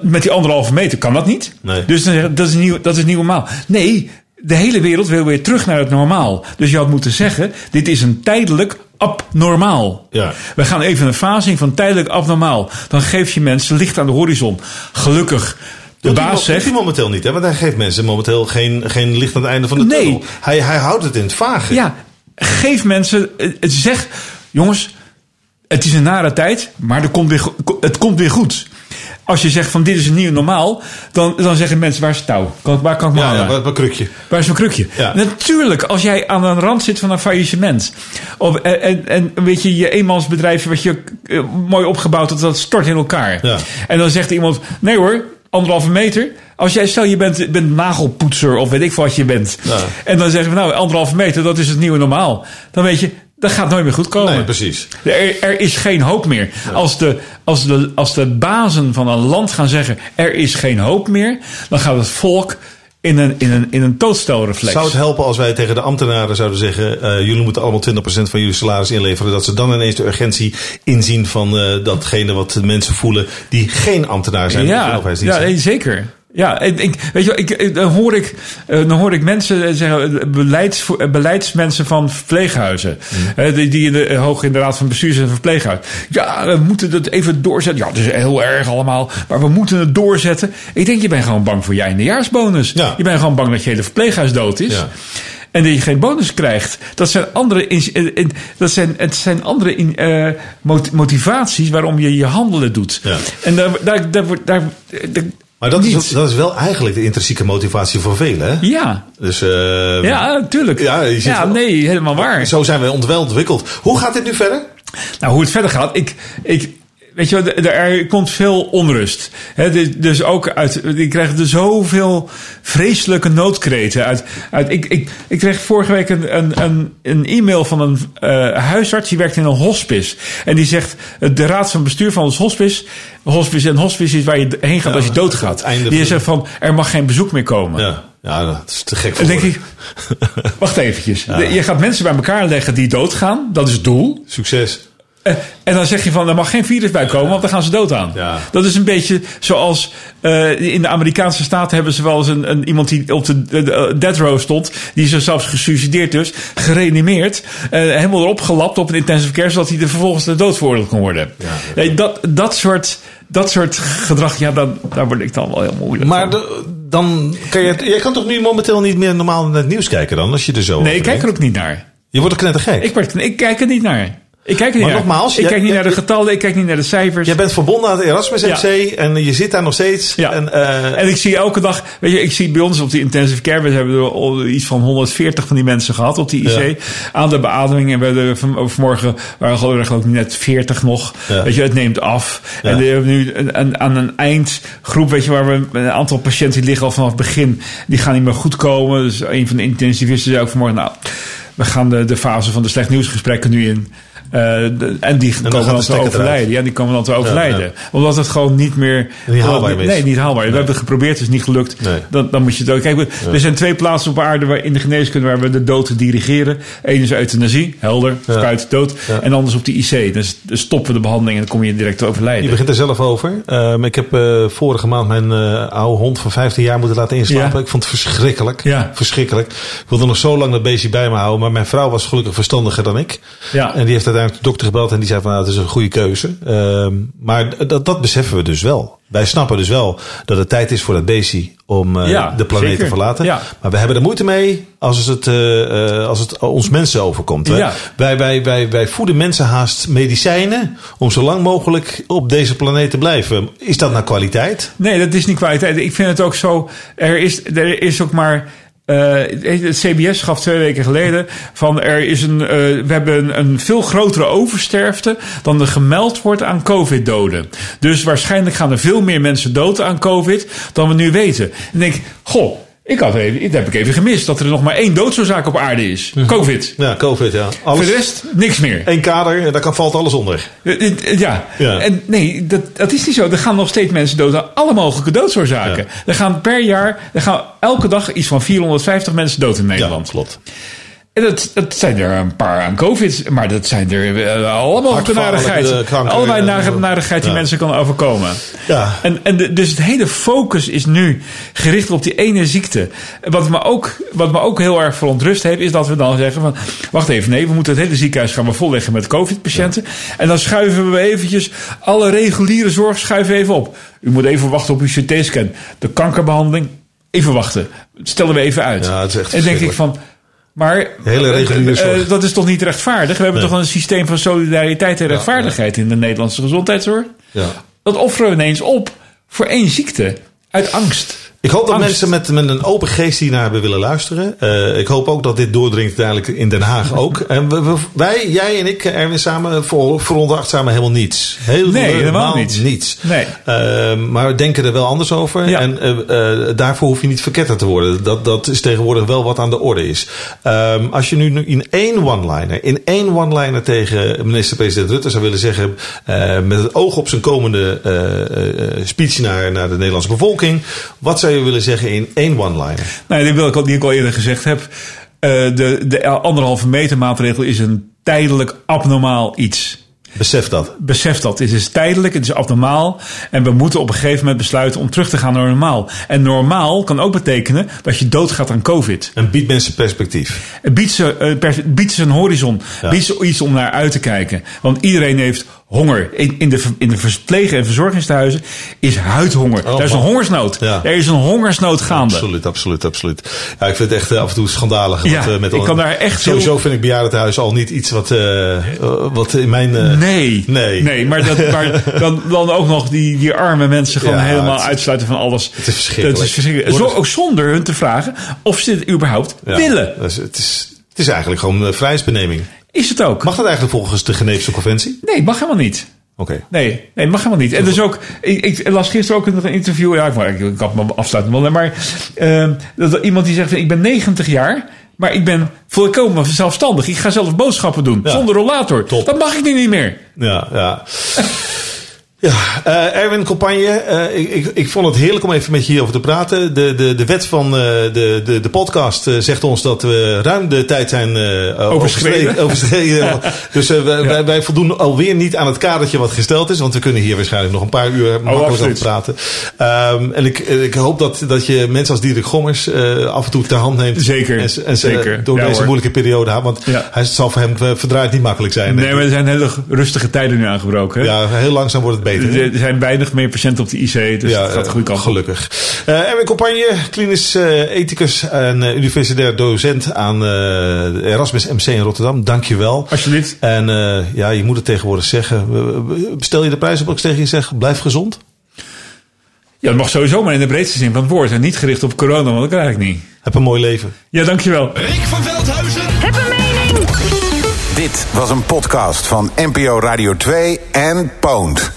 Met die anderhalve meter kan dat niet. Nee. Dus dat is, nieuw, dat is niet normaal. Nee, de hele wereld wil weer terug naar het normaal. Dus je had moeten zeggen, dit is een tijdelijk abnormaal. Ja. We gaan even een fase in van tijdelijk abnormaal. Dan geef je mensen licht aan de horizon. Gelukkig. De Doet baas hij zegt... momenteel niet, hè? Want hij geeft mensen momenteel geen, geen licht aan het einde van de Nee. tunnel. Hij, hij houdt het in het vage. Ja, geef mensen... eh, Het zeg, jongens, het is een nare tijd, maar er komt weer, het komt weer goed. Als je zegt van dit is een nieuw normaal, dan, dan zeggen mensen waar is het touw? Kan, waar kan ik me Ja, ja, halen? wat, wat krukje. Waar is mijn krukje? Ja. Natuurlijk, als jij aan een rand zit van een faillissement. Of, en, en, weet je, je eenmansbedrijf wat je eh, mooi opgebouwd had, dat stort in elkaar. Ja. En dan zegt iemand, nee hoor, anderhalve meter. Als jij, stel je bent, bent nagelpoetser of weet ik wat je bent. Ja. En dan zeggen we, nou, anderhalve meter, dat is het nieuwe normaal. Dan weet je, dat gaat nooit meer goed komen. Nee, precies. Er, er is geen hoop meer. Als, de, als, de, als de bazen van een land gaan zeggen: er is geen hoop meer, dan gaat het volk in een, in een, in een doodstelreflex. Zou het helpen als wij tegen de ambtenaren zouden zeggen: eh, jullie moeten allemaal 20% van jullie salaris inleveren? Dat ze dan ineens de urgentie inzien van eh, datgene wat de mensen voelen die geen ambtenaar zijn. ja, ja zeker. Ja, ik, ik- weet je, ik, dan, hoor ik, eh, dan hoor ik mensen zeggen, eh, beleids, eh, beleidsmensen van verpleeghuizen, Mm. eh, die, die in de, hoog in de raad van bestuur zijn van verpleeghuis. Ja, we moeten dat even doorzetten. Ja, het is heel erg allemaal, maar we moeten het doorzetten. Ik denk, je bent gewoon bang voor je eindejaarsbonus. Ja. Je bent gewoon bang dat je hele verpleeghuis dood is. Ja. En dat je geen bonus krijgt. Dat zijn andere, dat zijn, het zijn andere in, eh, mot- motivaties waarom je je handelen doet. Ja. En daar, daar, daar, daar- Maar dat is, dat is wel eigenlijk de intrinsieke motivatie voor velen. Hè? Ja, Dus, eh, ja, natuurlijk. Ja, nee, helemaal waar. Zo zijn wij ontwel ontwikkeld. Hoe gaat dit nu verder? Nou, hoe het verder gaat, ik, ik, weet je er, komt veel onrust. Dus- dus ook uit, ik krijg er zoveel vreselijke noodkreten uit. uit ik, ik, ik kreeg vorige week een, een, een, een e-mail van een eh, huisarts, die werkt in een hospice. En die zegt, eh, de raad van bestuur van ons hospice, hospice en hospice is waar je heen gaat Ja, als je doodgaat. Die zegt van, er mag geen bezoek meer komen. Ja, ja dat is te gek voor denk ik, wacht eventjes. Je gaat mensen bij elkaar leggen die doodgaan. Dat is het doel. Succes. Eh, En dan zeg je van, er mag geen virus bij komen, want dan gaan ze dood aan. Ja. Dat is een beetje zoals eh, in de Amerikaanse staten hebben ze wel eens een, een, iemand die op de, de, de death row stond. Die is zelfs gesuicideerd dus, gereanimeerd. eh, helemaal erop gelapt op een intensive care, zodat hij er vervolgens de dood veroordeeld kon worden. Nee, dat, dat, soort, dat soort gedrag, ja, dan, daar word ik dan wel heel moeilijk Maar de- dan kan je... Jij kan toch nu momenteel niet meer normaal naar het nieuws kijken dan? Als je er zo Nee, ik kijk er ook niet naar. Je wordt er knettergek. Ik, word, ik kijk er niet naar. Ik kijk er niet Maar naar. nogmaals, ik jij- kijk niet jij- naar de getallen, ik kijk niet naar de cijfers. Jij bent verbonden aan het Erasmus Ja. MC en je zit daar nog steeds. Ja. En, eh, En ik zie elke dag, weet je, ik zie bij ons op die intensive care, we hebben er al iets van 140 van die mensen gehad op die IC. Aan de beademing. En we hebben er van, vanmorgen waren ik geloof ik net 40 nog. Weet je, het neemt af. En we hebben nu een, een- aan een eindgroep, weet je, waar we een aantal patiënten die liggen al vanaf het begin, die gaan niet meer goed komen. Dus een van de intensivisten zei ook vanmorgen, nou, we gaan de, de fase van de slecht nieuwsgesprekken nu in. Eh, de- en die gaat komen dan te overlijden. eruit. Ja, die komen dan te overlijden. ja. Omdat het gewoon niet meer... Niet haalbaar is. Nee, niet haalbaar. We hebben het geprobeerd, het is niet gelukt. Nee. Dan, dan moet je het ook. Kijk, we- er zijn twee plaatsen op aarde waar, in de geneeskunde waar we de dood dirigeren. Eén is euthanasie, helder, Ja. spuit, dood. Ja. En anders op de IC. Dus, dus stoppen we de behandeling en dan kom je direct te overlijden. Je begint er zelf over. Ehm, ik heb eh, vorige maand mijn eh, oude hond van 15 jaar moeten laten inslapen. Ja. Ik vond het verschrikkelijk. Ja. Verschrikkelijk. Ik wilde nog zo lang dat beestje bij me houden. Maar mijn vrouw was gelukkig verstandiger dan ik. Ja. En die heeft uiteindelijk de dokter gebeld. En die zei van nou, het is een goede keuze. Ehm, maar dat, dat beseffen we dus wel. Wij snappen dus wel dat het tijd is voor dat beestje om eh, Ja, de planeet te verlaten. Ja. Maar we hebben er moeite mee als het, eh, eh, als het ons mensen overkomt. Ja. Wij, wij, wij, wij voeden mensen haast medicijnen om zo lang mogelijk op deze planeet te blijven. Is dat nou kwaliteit? Nee, dat is niet kwaliteit. Ik vind het ook zo. Er is, er is ook maar. Eh, het CBS gaf twee weken geleden van er is een, eh, we hebben een, veel grotere oversterfte dan er gemeld wordt aan COVID-doden. Dus waarschijnlijk gaan er veel meer mensen dood aan COVID dan we nu weten. En ik denk, goh, Ik had even, dat heb ik even gemist, dat er nog maar één doodsoorzaak op aarde is. Covid. Ja, COVID, ja. Voor Alles, de rest, niks meer. Eén kader, daar kan, valt alles onder. Eh, eh, Ja. Ja. en nee, dat, dat is niet zo. Er gaan nog steeds mensen dood aan alle mogelijke doodsoorzaken. Er gaan per jaar, er gaan elke dag iets van 450 mensen dood in Ja, Nederland. klopt. En dat, dat zijn er een paar aan COVID, maar dat zijn er eh, allemaal narigheid. Allemaal narigheid die Ja. mensen kan overkomen. Ja. En, en de- dus het hele focus is nu gericht op die ene ziekte. Wat me ook, wat me ook heel erg verontrust heeft, is dat we dan zeggen van... wacht even, nee, we moeten het hele ziekenhuis gaan we volleggen met covid-patiënten. En dan schuiven we eventjes alle reguliere zorg schuiven we even op. U moet even wachten op uw CT-scan. De kankerbehandeling, even wachten. Stellen we even uit. Ja, het is echt en denk ik van... Maar hele eh, eh, dat is toch niet rechtvaardig? We hebben Nee. toch een systeem van solidariteit en rechtvaardigheid in de Nederlandse gezondheidszorg? Ja. Dat offeren we ineens op voor één ziekte. Uit angst. Ik hoop dat Angst. mensen met, met een open geest hiernaar hebben willen luisteren. Eh, ik hoop ook dat dit doordringt uiteindelijk in Den Haag ook. En we, we- wij, jij en ik, Erwin, samen ver, veronachtzamen helemaal niets. Nee, helemaal niets. niets. Nee. Eh, maar we denken er wel anders over. Ja. En eh, daarvoor hoef je niet verketterd te worden. Dat, dat is tegenwoordig wel wat aan de orde is. Ehm, als je nu in één one-liner, in één one-liner tegen minister-president Rutte zou willen zeggen. met het oog op zijn komende speech naar, naar de Nederlandse bevolking. Wat zou je willen zeggen in één one-liner? Nou, die wil ik al, die ik al eerder gezegd heb. Eh, de, de anderhalve meter maatregel is een tijdelijk abnormaal iets. Besef dat. Besef dat. Het is tijdelijk, het is abnormaal. En we moeten op een gegeven moment besluiten om terug te gaan naar normaal. En normaal kan ook betekenen dat je doodgaat aan COVID. En biedt mensen perspectief. Het biedt ze, eh, pers- biedt ze een horizon. Ja. Biedt ze iets om naar uit te kijken. Want iedereen heeft honger. In, in de, in de verpleeg- en verzorgingstehuizen is huidhonger. Oh, Daar is een hongersnood. Ja. Er is een hongersnood gaande. Absoluut, absoluut, absoluut. Ja, ik vind het echt eh, af en toe schandalig. Ja, wat, eh, met ik kan daar echt Sowieso heel- vind ik bejaardentehuis al niet iets wat, eh, wat in mijn... Nee. Nee. nee maar, dat, maar dan, dan ook nog die, die arme mensen gewoon Ja, helemaal het- uitsluiten van alles. Het is verschrikkelijk. Dat is verschrikkelijk. Zo, ook zonder hun te vragen of ze dit überhaupt willen. is- het, is, het is eigenlijk gewoon uh, vrijheidsbeneming. Is het ook? Mag dat eigenlijk volgens de Geneefse conventie? Nee, mag helemaal niet. Oké. Nee, nee, mag helemaal niet. En dus ook, ik, ik las gisteren ook een interview, ja, ik, ik had me afsluiten maar eh, dat iemand die zegt: Ik ben 90 jaar, maar ik ben volkomen zelfstandig. Ik ga zelf boodschappen doen, Ja. zonder rollator. Top. Dat mag ik nu niet meer. Ja, ja. Ja, eh, Erwin Campagne, eh, ik, ik, ik vond het heerlijk om even met je hierover te praten. De, de, de wet van eh, de, de, de podcast zegt ons dat we ruim de tijd zijn Overschreden. overschreden. dus wij, wij, wij voldoen alweer niet aan het kadertje wat gesteld is. Want we kunnen hier waarschijnlijk nog een paar uur makkelijk over praten. Ehm, en ik, ik hoop dat, dat je mensen als Dirk Gommers af en toe ter hand neemt. Zeker, En, ze- en ze zeker. door Ja, deze hoor. moeilijke periode. Want hij zal voor hem verdraaid niet makkelijk zijn. Nee, maar er zijn hele rustige tijden nu aangebroken. hè? ja, heel langzaam wordt het beter. Er zijn weinig meer patiënten op de IC, dus het gaat de goede kant op. Gelukkig. Eh Erwin Compagne, klinisch eh, ethicus en eh, universitair docent aan eh, Erasmus MC in Rotterdam. Dank je wel. Alsjeblieft. En eh, ja, je moet het tegenwoordig zeggen. Stel je de prijs op als ik tegen je zeg, blijf gezond. Ja, dat mag sowieso, maar in de breedste zin van het woord. En niet gericht op corona, want dat krijg ik niet. Heb een mooi leven. Ja, dankjewel. Rick van Veldhuizen. Heb een mening! Dit was een podcast van NPO Radio 2 en Pound.